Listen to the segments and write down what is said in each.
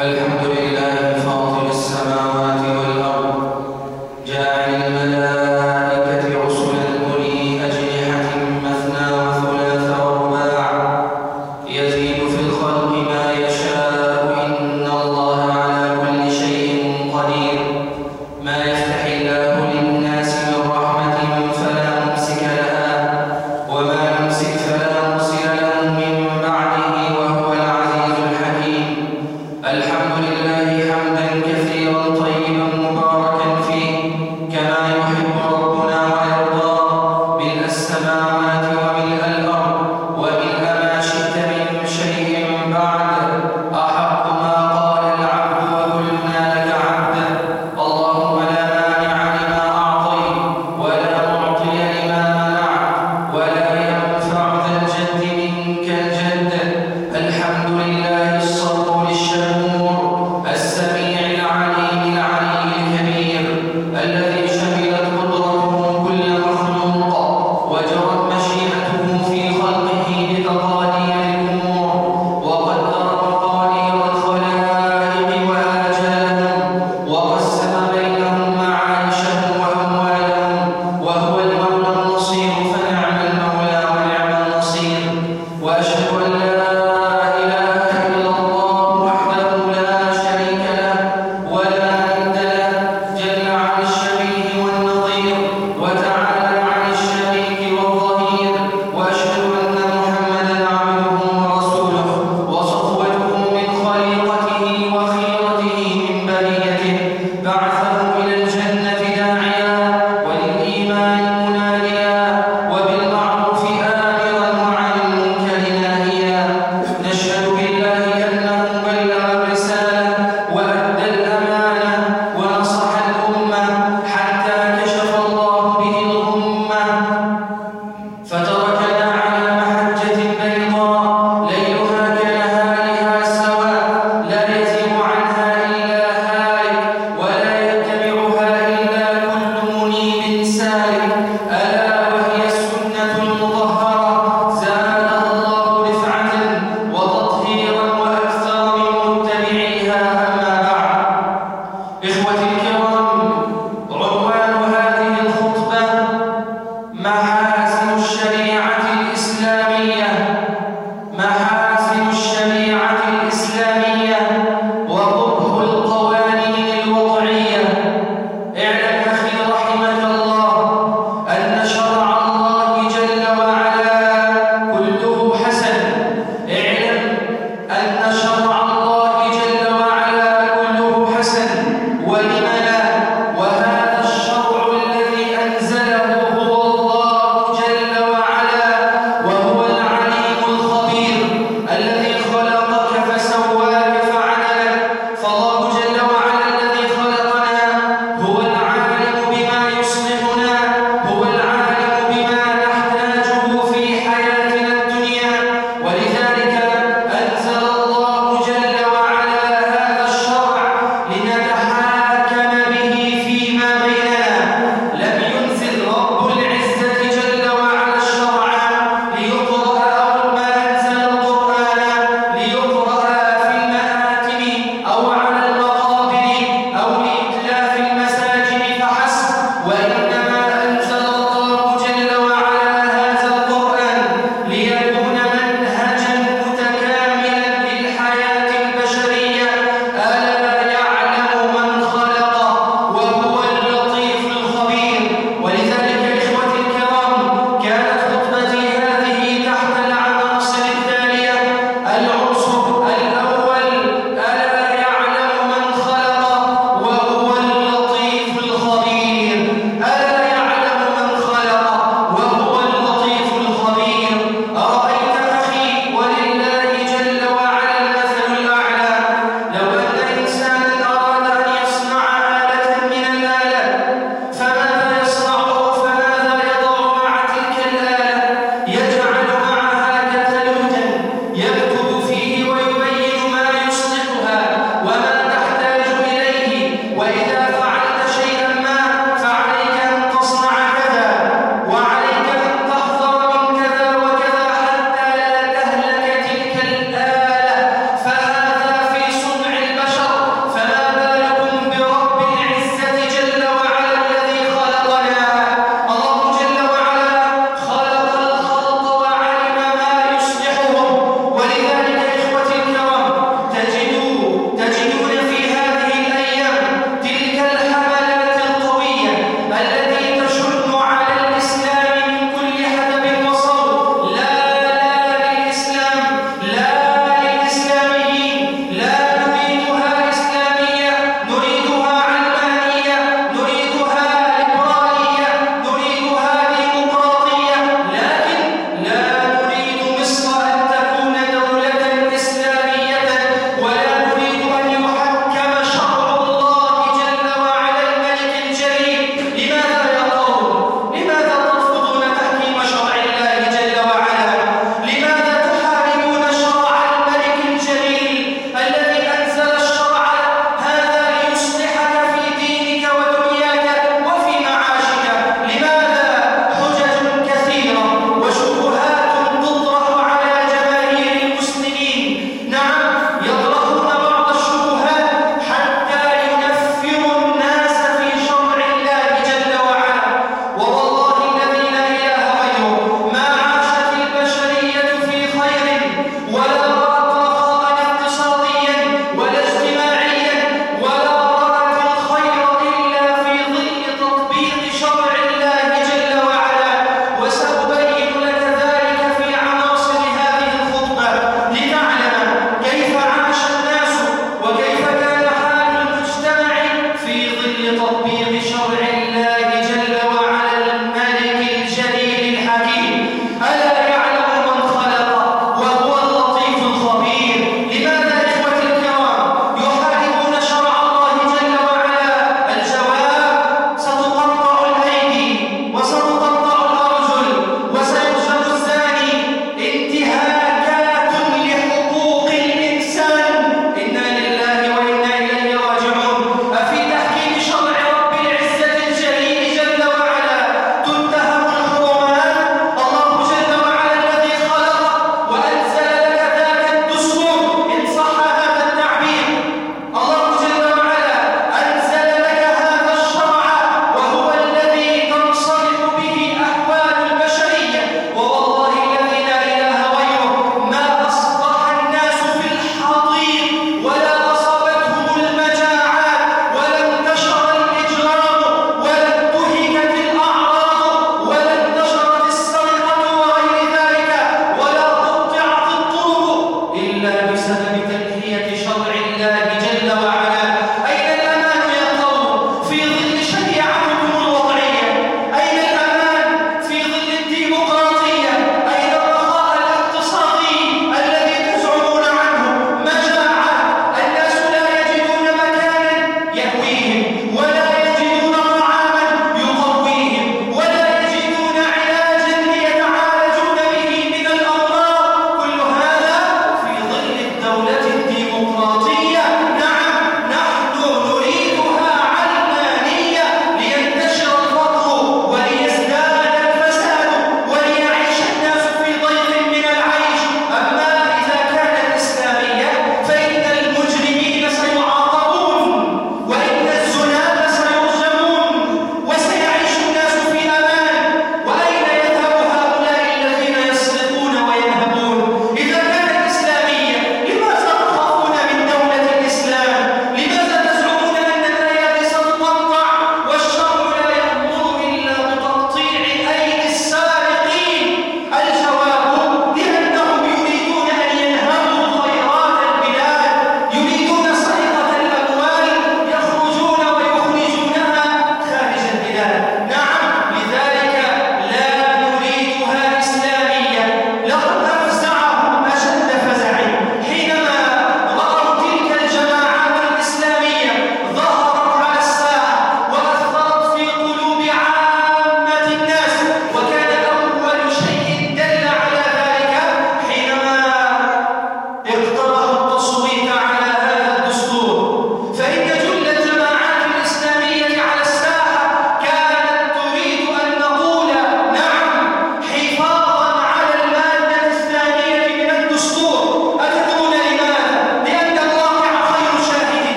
الحمد لله الحمد لله الجاهليه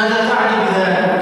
ماذا تعني بذلك؟